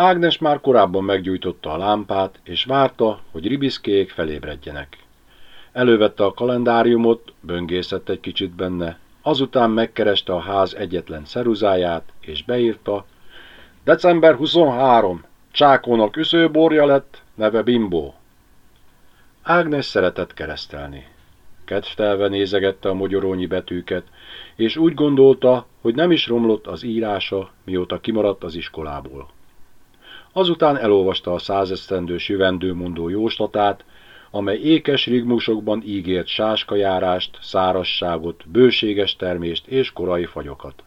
Ágnes már korábban meggyújtotta a lámpát, és várta, hogy ribiszkék felébredjenek. Elővette a kalendáriumot, böngészett egy kicsit benne, azután megkereste a ház egyetlen ceruzáját, és beírta, December 23, Csákónak üszőborja lett, neve Bimbó. Ágnes szeretett keresztelni. Kedvtelve nézegette a mogyorónyi betűket, és úgy gondolta, hogy nem is romlott az írása, mióta kimaradt az iskolából. Azután elolvasta a százesztendős jövendőmondó jóslatát, amely ékes rigmusokban ígért sáskajárást, szárasságot, bőséges termést és korai fagyokat.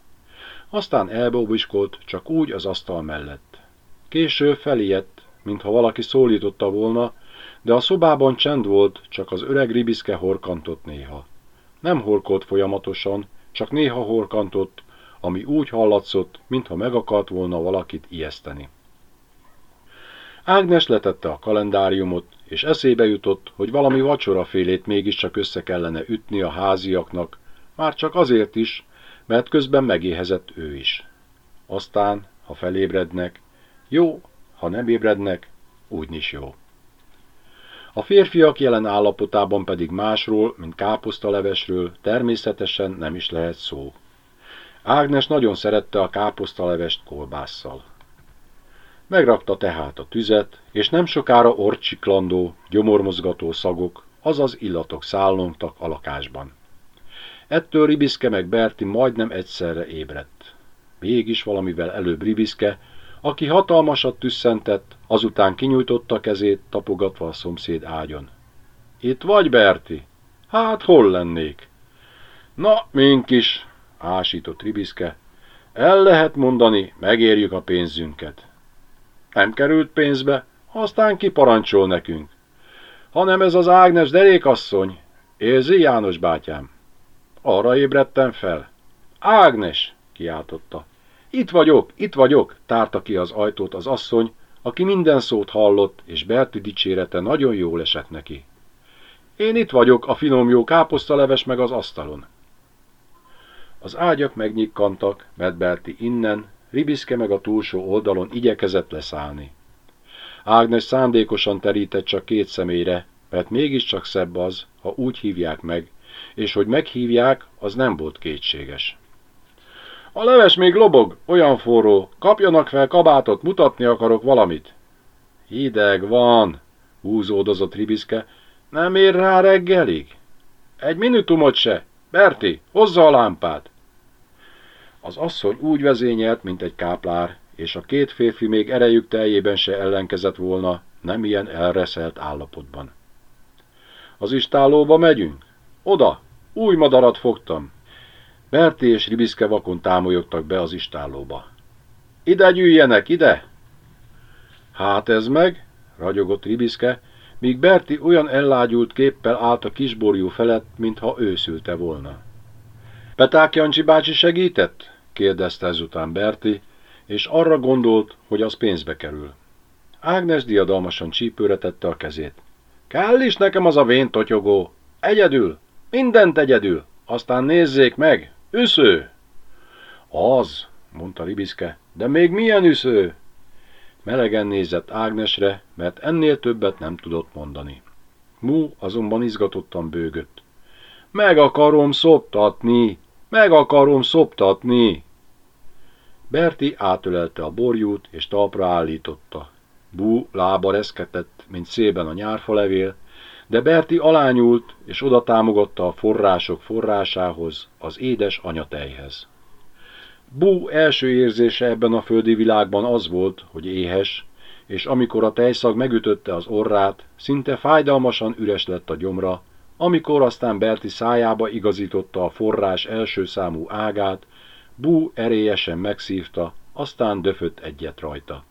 Aztán elbobiskolt csak úgy az asztal mellett. Később felijedt, mintha valaki szólította volna, de a szobában csend volt, csak az öreg ribiszke horkantott néha. Nem horkolt folyamatosan, csak néha horkantott, ami úgy hallatszott, mintha meg akart volna valakit ijeszteni. Ágnes letette a kalendáriumot, és eszébe jutott, hogy valami vacsorafélét mégiscsak össze kellene ütni a háziaknak, már csak azért is, mert közben megéhezett ő is. Aztán, ha felébrednek, jó, ha nem ébrednek, úgyis jó. A férfiak jelen állapotában pedig másról, mint káposztalevesről természetesen nem is lehet szó. Ágnes nagyon szerette a káposztalevest kolbásszal. Megrakta tehát a tüzet, és nem sokára orcsiklandó, gyomormozgató szagok, azaz illatok szállongtak a lakásban. Ettől Ribiszke meg Berti majdnem egyszerre ébredt. Mégis valamivel előbb Ribiszke, aki hatalmasat tüsszentett, azután kinyújtotta kezét, tapogatva a szomszéd ágyon. Itt vagy, Berti? Hát, hol lennék? Na, mink is, ásított Ribiszke. El lehet mondani, megérjük a pénzünket. Nem került pénzbe, aztán kiparancsol nekünk. Hanem ez az Ágnes derékasszony. Érzi, János bátyám? Arra ébredtem fel. Ágnes, kiáltotta. Itt vagyok, itt vagyok, tárta ki az ajtót az asszony, aki minden szót hallott, és Berti dicsérete nagyon jól esett neki. Én itt vagyok, a finom jó káposztaleves meg az asztalon. Az ágyak megnyikkantak, mert Berti innen, Ribiszke meg a túlsó oldalon igyekezett leszállni. Ágnes szándékosan terített csak két személyre, mert mégiscsak szebb az, ha úgy hívják meg, és hogy meghívják, az nem volt kétséges. A leves még lobog, olyan forró, kapjanak fel kabátot, mutatni akarok valamit. Hideg van, húzódozott Ribiszke, nem ér rá reggelig? Egy minutumot se, Berti, hozza a lámpát! Az asszony úgy vezényelt, mint egy káplár, és a két férfi még erejük teljében se ellenkezett volna, nem ilyen elreszelt állapotban. Az istállóba megyünk? Oda! Új madarat fogtam! Berti és Ribiszke vakon támolyogtak be az istállóba. Ide gyűjjenek, ide! Hát ez meg, ragyogott Ribiszke, míg Berti olyan ellágyult képpel állt a kisborjú felett, mintha őszülte volna. Peták Jancsi bácsi segített? kérdezte ezután Berti, és arra gondolt, hogy az pénzbe kerül. Ágnes diadalmasan csípőre tette a kezét. Kell is nekem az a vén totyogó. Egyedül, mindent egyedül, aztán nézzék meg, üsző! Az, mondta Ribiszke, de még milyen üsző? Melegen nézett Ágnesre, mert ennél többet nem tudott mondani. Mú azonban izgatottan bőgött. Meg akarom szoptatni, meg akarom szoptatni! Berti átölelte a borjút, és talpra állította. Bú lába reszketett, mint szében a nyárfalevél, de Berti alányult, és oda támogatta a források forrásához, az édes anyatejhez. Bú első érzése ebben a földi világban az volt, hogy éhes, és amikor a tejszag megütötte az orrát, szinte fájdalmasan üres lett a gyomra, amikor aztán Berti szájába igazította a forrás első számú ágát, Bú erélyesen megszívta, aztán döfött egyet rajta.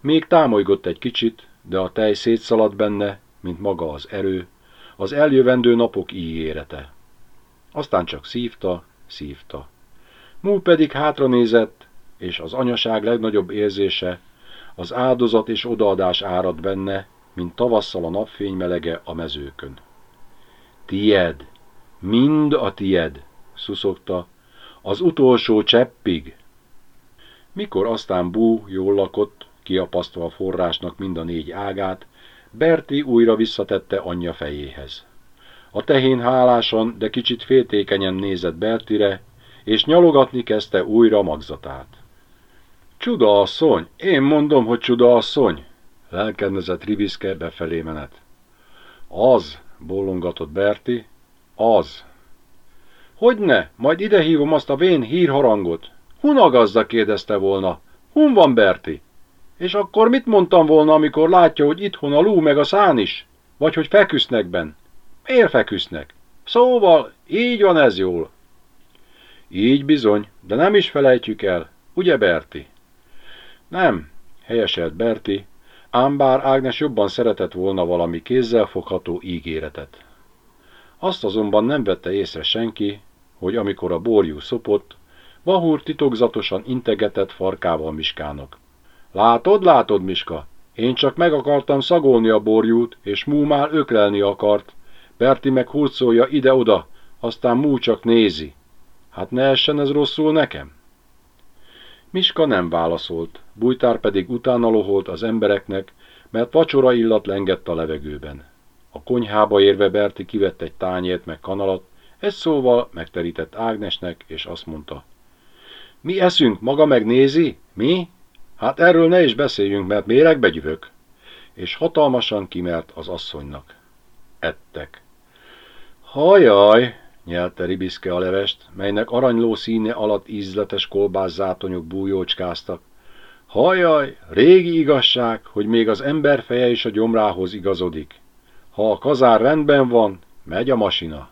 Még támolygott egy kicsit, de a tej szétszaladt benne, mint maga az erő, az eljövendő napok ígérete. Aztán csak szívta, szívta. Mú pedig hátranézett, és az anyaság legnagyobb érzése, az áldozat és odaadás árad benne, mint tavasszal a napfény melege a mezőkön. Tied, mind a tied, szuszogta, az utolsó cseppig. Mikor aztán Bú jól lakott, kiapasztva a forrásnak mind a négy ágát, Berti újra visszatette anyja fejéhez. A tehén hálásan, de kicsit féltékenyen nézett Bertire, és nyalogatni kezdte újra magzatát. Csuda asszony, én mondom, hogy csuda asszony, lelkedezett Riviszke befelé menet. Az, bólongatott Berti, az. Hogyne, majd ide hívom azt a vén hírharangot. Hunagazza kérdezte volna. Hun van Berti? És akkor mit mondtam volna, amikor látja, hogy itthon a lú meg a szán is? Vagy hogy feküsznek ben? Miért feküsznek? Szóval, így van ez jól. Így bizony, de nem is felejtjük el, ugye Berti? Nem, helyeselt Berti, ám bár Ágnes jobban szeretett volna valami kézzelfogható ígéretet. Azt azonban nem vette észre senki, hogy amikor a borjú szopott, Vahúr titokzatosan integetett farkával Miskának. Látod, látod, Miska? Én csak meg akartam szagolni a borjút, és Mú már öklelni akart. Berti meg hurcolja ide-oda, aztán Mú csak nézi. Hát ne essen ez rosszul nekem? Miska nem válaszolt, Bújtár pedig utána loholt az embereknek, mert vacsora illat lengett a levegőben. A konyhába érve Berti kivett egy tányért meg kanalat, egy szóval megterített Ágnesnek, és azt mondta. Mi eszünk, maga megnézi? Mi? Hát erről ne is beszéljünk, mert méregbe gyűvök. És hatalmasan kimert az asszonynak. Ettek. Hajaj, nyelte Ribiszke a levest, melynek aranyló színe alatt ízletes kolbászátonyok bújócskáztak. Hajaj, régi igazság, hogy még az ember feje is a gyomrához igazodik. Ha a kazár rendben van, megy a masina.